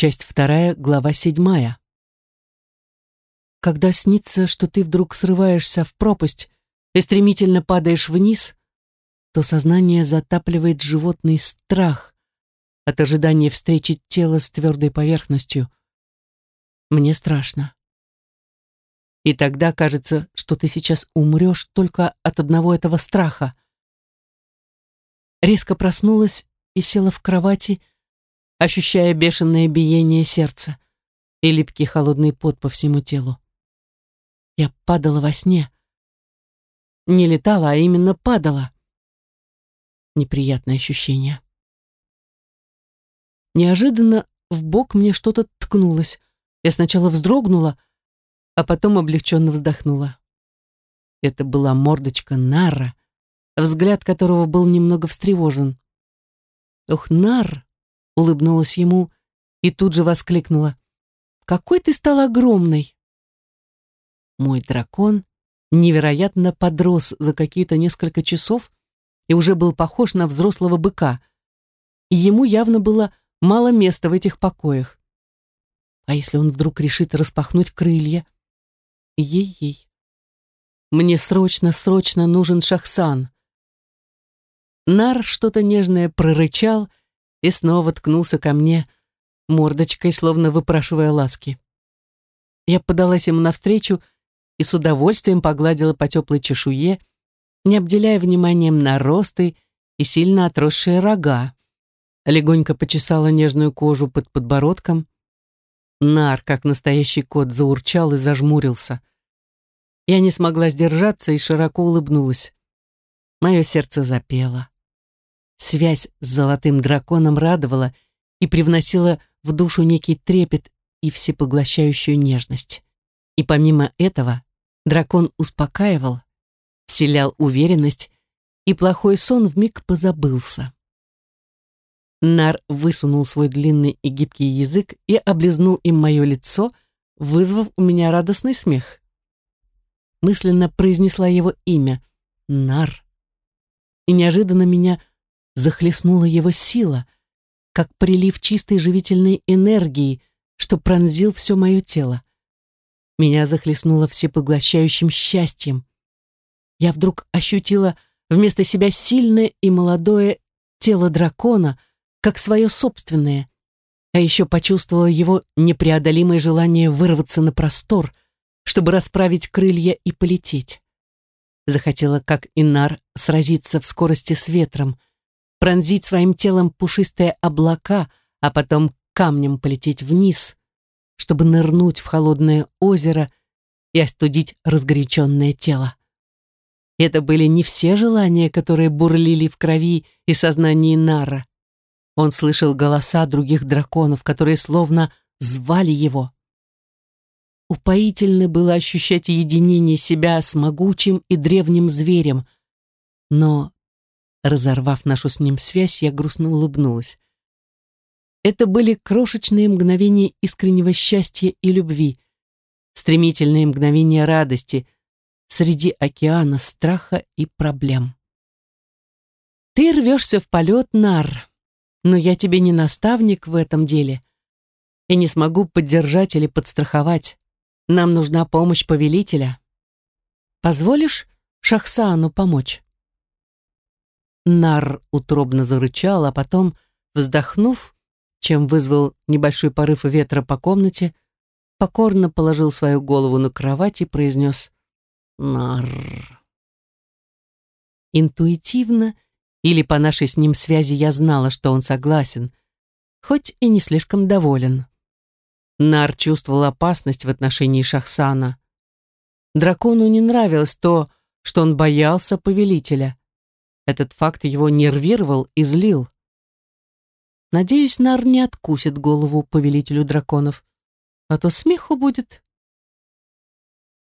Часть вторая, глава седьмая. Когда снится, что ты вдруг срываешься в пропасть и стремительно падаешь вниз, то сознание затапливает животный страх от ожидания встречи тела с твердой поверхностью. Мне страшно. И тогда кажется, что ты сейчас умрешь только от одного этого страха. Резко проснулась и села в кровати, ощущая бешеное биение сердца и липкий холодный пот по всему телу. Я падала во сне. Не летала, а именно падала. Неприятное ощущение. Неожиданно в бок мне что-то ткнулось. Я сначала вздрогнула, а потом облегченно вздохнула. Это была мордочка Нара, взгляд которого был немного встревожен. «Ох, Нар!» — улыбнулась ему и тут же воскликнула. «Какой ты стал огромный!» Мой дракон невероятно подрос за какие-то несколько часов и уже был похож на взрослого быка. Ему явно было мало места в этих покоях. А если он вдруг решит распахнуть крылья? Ей-ей. Мне срочно-срочно нужен Шахсан. Нар что-то нежное прорычал и снова ткнулся ко мне мордочкой, словно выпрашивая ласки. Я подалась ему навстречу и с удовольствием погладила по теплой чешуе, не обделяя вниманием наросты и сильно отросшие рога. Легонько почесала нежную кожу под подбородком. Нар, как настоящий кот, заурчал и зажмурился. Я не смогла сдержаться и широко улыбнулась. Мое сердце запело. Связь с золотым драконом радовала и привносила в душу некий трепет и всепоглощающую нежность. И помимо этого, Дракон успокаивал, вселял уверенность, и плохой сон вмиг позабылся. Нар высунул свой длинный и гибкий язык и облизнул им мое лицо, вызвав у меня радостный смех. Мысленно произнесла его имя — Нар. И неожиданно меня захлестнула его сила, как прилив чистой живительной энергии, что пронзил все мое тело. Меня захлестнуло всепоглощающим счастьем. Я вдруг ощутила вместо себя сильное и молодое тело дракона, как свое собственное, а еще почувствовала его непреодолимое желание вырваться на простор, чтобы расправить крылья и полететь. Захотела, как Инар, сразиться в скорости с ветром, пронзить своим телом пушистые облака, а потом камнем полететь вниз, чтобы нырнуть в холодное озеро и остудить разгоряченное тело. Это были не все желания, которые бурлили в крови и сознании Нара. Он слышал голоса других драконов, которые словно звали его. Упоительно было ощущать единение себя с могучим и древним зверем, но, разорвав нашу с ним связь, я грустно улыбнулась. Это были крошечные мгновения искреннего счастья и любви, стремительные мгновения радости среди океана страха и проблем. Ты рвешься в полет, Нар, но я тебе не наставник в этом деле и не смогу поддержать или подстраховать. Нам нужна помощь повелителя. Позволишь Шахсану помочь?» Нар утробно зарычал, а потом, вздохнув, чем вызвал небольшой порыв ветра по комнате, покорно положил свою голову на кровать и произнес «Нарр». Интуитивно или по нашей с ним связи я знала, что он согласен, хоть и не слишком доволен. Нар чувствовал опасность в отношении Шахсана. Дракону не нравилось то, что он боялся повелителя. Этот факт его нервировал и злил. Надеюсь, Нар не откусит голову повелителю драконов, а то смеху будет.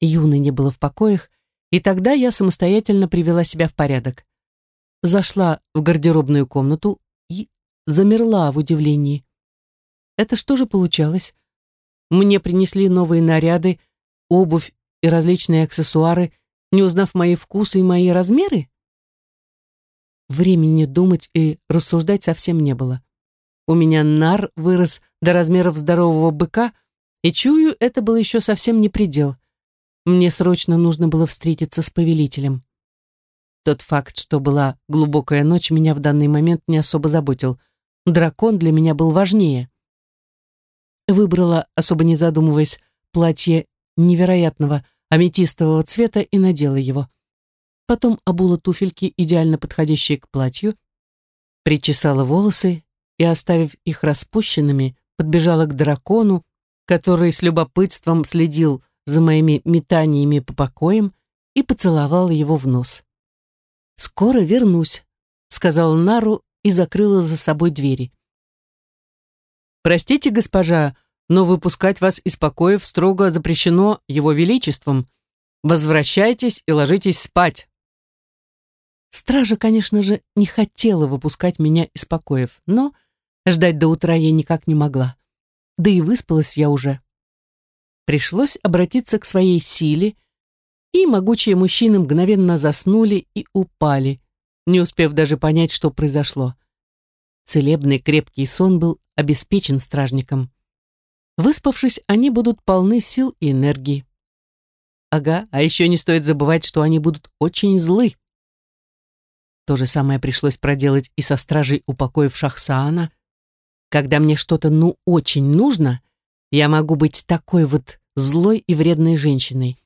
Юны не было в покоях, и тогда я самостоятельно привела себя в порядок. Зашла в гардеробную комнату и замерла в удивлении. Это что же получалось? Мне принесли новые наряды, обувь и различные аксессуары, не узнав мои вкусы и мои размеры? Времени думать и рассуждать совсем не было. у меня нар вырос до размеров здорового быка, и чую, это был еще совсем не предел. Мне срочно нужно было встретиться с повелителем. Тот факт, что была глубокая ночь, меня в данный момент не особо заботил. Дракон для меня был важнее. Выбрала, особо не задумываясь, платье невероятного аметистового цвета и надела его. Потом обула туфельки, идеально подходящие к платью, причесала волосы и, оставив их распущенными, подбежала к дракону, который с любопытством следил за моими метаниями по покоям и поцеловала его в нос. «Скоро вернусь», — сказала Нару и закрыла за собой двери. «Простите, госпожа, но выпускать вас из покоев строго запрещено его величеством. Возвращайтесь и ложитесь спать». Стража, конечно же, не хотела выпускать меня из покоев, но ждать до утра я никак не могла. Да и выспалась я уже. Пришлось обратиться к своей силе, и могучие мужчины мгновенно заснули и упали, не успев даже понять, что произошло. Целебный крепкий сон был обеспечен стражникам. Выспавшись, они будут полны сил и энергии. Ага, а еще не стоит забывать, что они будут очень злы. То же самое пришлось проделать и со стражей упокоив Шахсаана. Когда мне что-то ну очень нужно, я могу быть такой вот злой и вредной женщиной.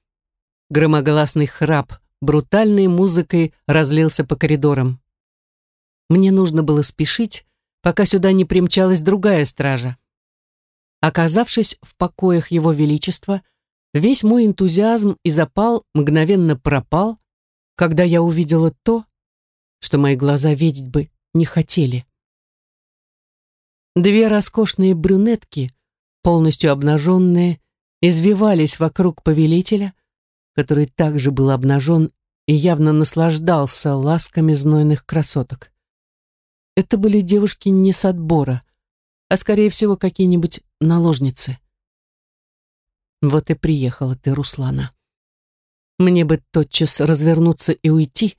Громогласный храп брутальной музыкой разлился по коридорам. Мне нужно было спешить, пока сюда не примчалась другая стража. Оказавшись в покоях Его Величества, весь мой энтузиазм и запал мгновенно пропал, когда я увидела то, что мои глаза видеть бы не хотели. Две роскошные брюнетки, полностью обнаженные, извивались вокруг повелителя, который также был обнажен и явно наслаждался ласками знойных красоток. Это были девушки не с отбора, а, скорее всего, какие-нибудь наложницы. Вот и приехала ты, Руслана. Мне бы тотчас развернуться и уйти,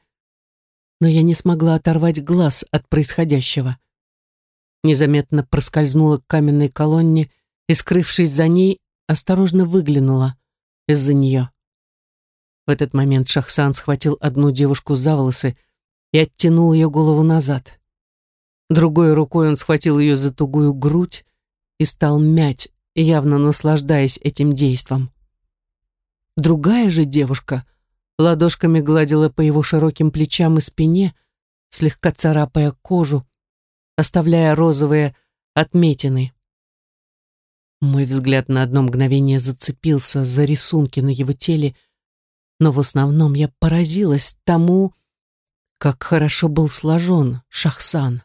но я не смогла оторвать глаз от происходящего. Незаметно проскользнула к каменной колонне и, скрывшись за ней, осторожно выглянула из-за нее. В этот момент Шахсан схватил одну девушку за волосы и оттянул ее голову назад. Другой рукой он схватил ее за тугую грудь и стал мять, явно наслаждаясь этим действом. Другая же девушка ладошками гладила по его широким плечам и спине, слегка царапая кожу, оставляя розовые отметины. Мой взгляд на одно мгновение зацепился за рисунки на его теле, но в основном я поразилась тому, как хорошо был сложен Шахсан.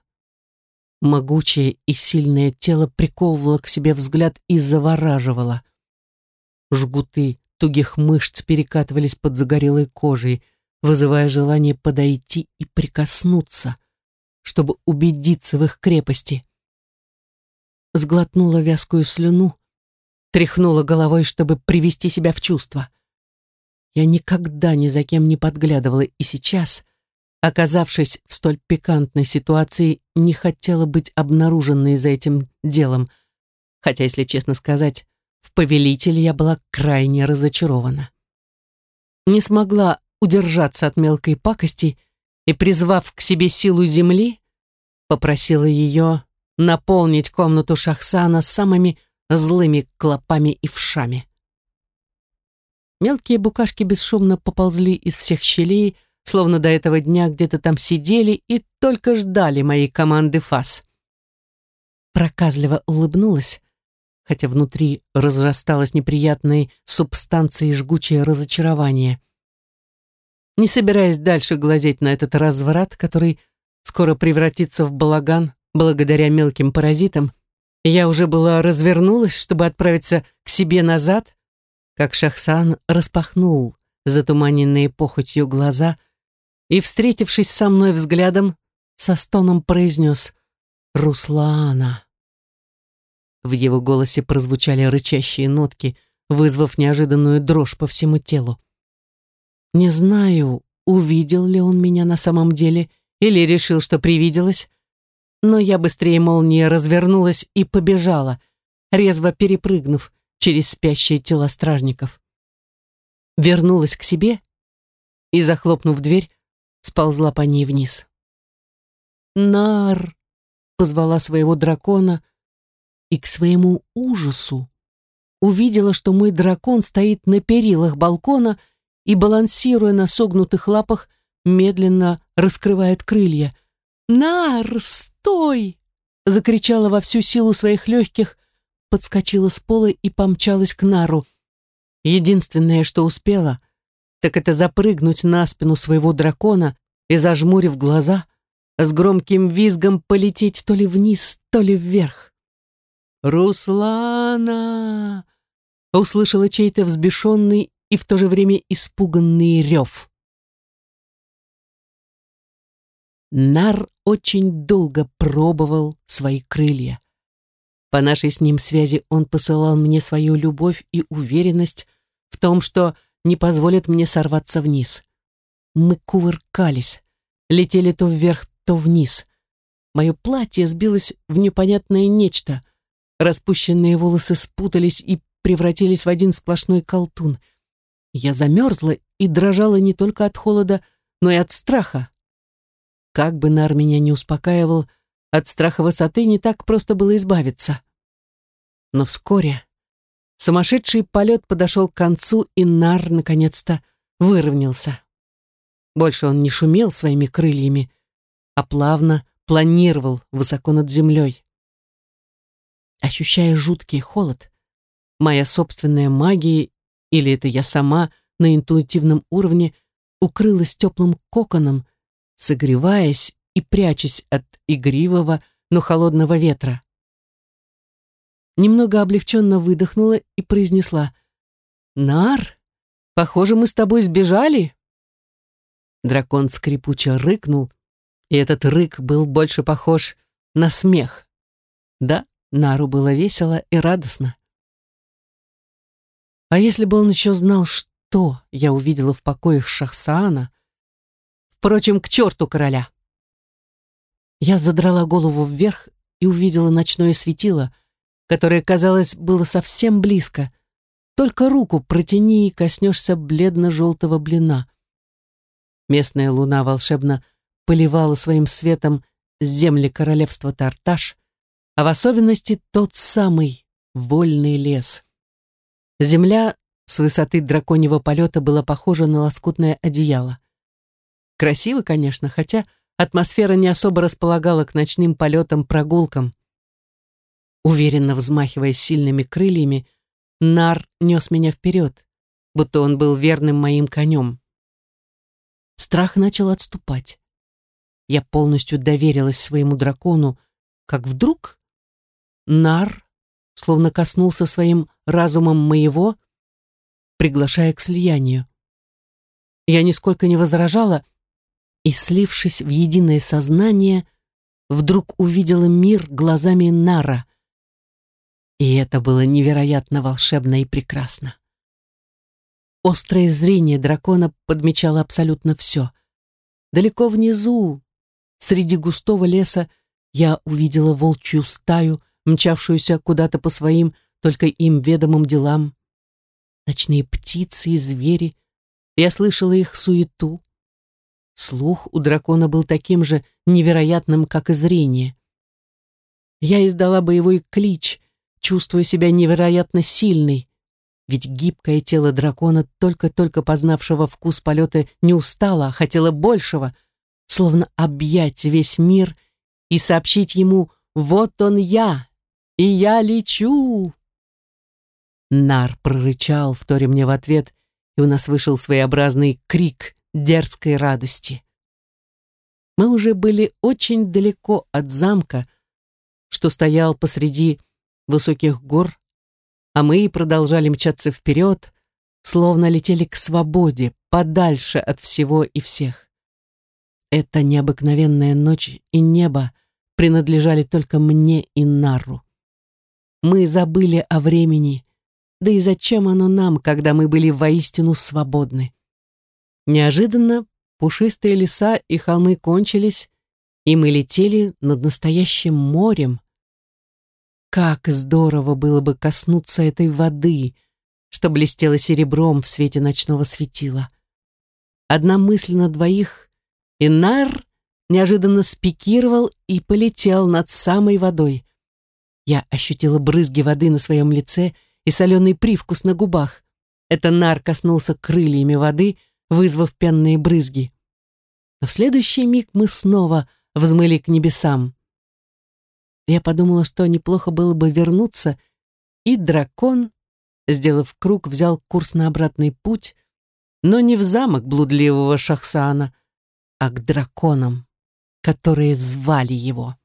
Могучее и сильное тело приковывало к себе взгляд и завораживало. Жгуты тугих мышц перекатывались под загорелой кожей, вызывая желание подойти и прикоснуться, чтобы убедиться в их крепости. Сглотнула вязкую слюну, тряхнула головой, чтобы привести себя в чувство — я никогда ни за кем не подглядывала, и сейчас, оказавшись в столь пикантной ситуации, не хотела быть обнаруженной за этим делом, хотя, если честно сказать, в повелителе я была крайне разочарована. Не смогла удержаться от мелкой пакости и, призвав к себе силу земли, попросила ее наполнить комнату Шахсана самыми злыми клопами и вшами. Мелкие букашки бесшумно поползли из всех щелей, словно до этого дня где-то там сидели и только ждали моей команды фас. Проказливо улыбнулась, хотя внутри разрасталось неприятной субстанцией жгучее разочарование. Не собираясь дальше глазеть на этот разврат, который скоро превратится в балаган благодаря мелким паразитам, я уже была развернулась, чтобы отправиться к себе назад, как Шахсан распахнул затуманенные похотью глаза и, встретившись со мной взглядом, со стоном произнес «Руслана». В его голосе прозвучали рычащие нотки, вызвав неожиданную дрожь по всему телу. Не знаю, увидел ли он меня на самом деле или решил, что привиделось, но я быстрее молнии развернулась и побежала, резво перепрыгнув через спящие тела стражников. Вернулась к себе и, захлопнув дверь, сползла по ней вниз. «Нар!» — позвала своего дракона, и к своему ужасу увидела, что мой дракон стоит на перилах балкона и, балансируя на согнутых лапах, медленно раскрывает крылья. «Нар, стой!» — закричала во всю силу своих легких, подскочила с пола и помчалась к Нару. Единственное, что успела, так это запрыгнуть на спину своего дракона и, зажмурив глаза, с громким визгом полететь то ли вниз, то ли вверх. «Руслана!» — услышала чей-то взбешенный и в то же время испуганный рев. Нар очень долго пробовал свои крылья. По нашей с ним связи он посылал мне свою любовь и уверенность в том, что не позволит мне сорваться вниз. Мы кувыркались, летели то вверх, то вниз. Мое платье сбилось в непонятное нечто. Распущенные волосы спутались и превратились в один сплошной колтун. Я замерзла и дрожала не только от холода, но и от страха. Как бы Нар меня не успокаивал, от страха высоты не так просто было избавиться. Но вскоре сумасшедший полет подошел к концу, и Нар наконец-то выровнялся. Больше он не шумел своими крыльями, а плавно планировал высоко над землей. Ощущая жуткий холод, моя собственная магия, или это я сама на интуитивном уровне, укрылась теплым коконом, согреваясь и прячась от игривого, но холодного ветра. Немного облегченно выдохнула и произнесла «Нар, похоже, мы с тобой сбежали?» Дракон скрипуче рыкнул, и этот рык был больше похож на смех. Да, Нару было весело и радостно. А если бы он еще знал, что я увидела в покоях Шахсаана? Впрочем, к черту короля. Я задрала голову вверх и увидела ночное светило, которое, казалось, было совсем близко. Только руку протяни и коснешься бледно-желтого блина. Местная луна волшебно поливала своим светом земли королевства Тарташ, а в особенности тот самый вольный лес. Земля с высоты драконьего полета была похожа на лоскутное одеяло. Красиво, конечно, хотя атмосфера не особо располагала к ночным полетам-прогулкам. Уверенно взмахивая сильными крыльями, Нар нес меня вперед, будто он был верным моим конем. Страх начал отступать. Я полностью доверилась своему дракону, как вдруг Нар словно коснулся своим разумом моего, приглашая к слиянию. Я нисколько не возражала и, слившись в единое сознание, вдруг увидела мир глазами Нара. И это было невероятно волшебно и прекрасно. Острое зрение дракона подмечало абсолютно все. Далеко внизу, Среди густого леса я увидела волчью стаю, мчавшуюся куда-то по своим, только им ведомым делам. Ночные птицы и звери, я слышала их суету. Слух у дракона был таким же невероятным, как и зрение. Я издала боевой клич, чувствуя себя невероятно сильной, ведь гибкое тело дракона, только-только познавшего вкус полета, не устало, а хотело большего — словно объять весь мир и сообщить ему «Вот он я, и я лечу!» Нар прорычал, вторя мне в ответ, и у нас вышел своеобразный крик дерзкой радости. Мы уже были очень далеко от замка, что стоял посреди высоких гор, а мы продолжали мчаться вперед, словно летели к свободе, подальше от всего и всех. Эта необыкновенная ночь и небо принадлежали только мне и Нару. Мы забыли о времени, да и зачем оно нам, когда мы были воистину свободны? Неожиданно пушистые леса и холмы кончились, и мы летели над настоящим морем. Как здорово было бы коснуться этой воды, что блестело серебром в свете ночного светила. Одна мысль на двоих, и Нар неожиданно спикировал и полетел над самой водой. Я ощутила брызги воды на своем лице и соленый привкус на губах. Это нар коснулся крыльями воды, вызвав пенные брызги. Но в следующий миг мы снова взмыли к небесам. Я подумала, что неплохо было бы вернуться, и дракон, сделав круг, взял курс на обратный путь, но не в замок блудливого Шахсана, а к драконам, которые звали его.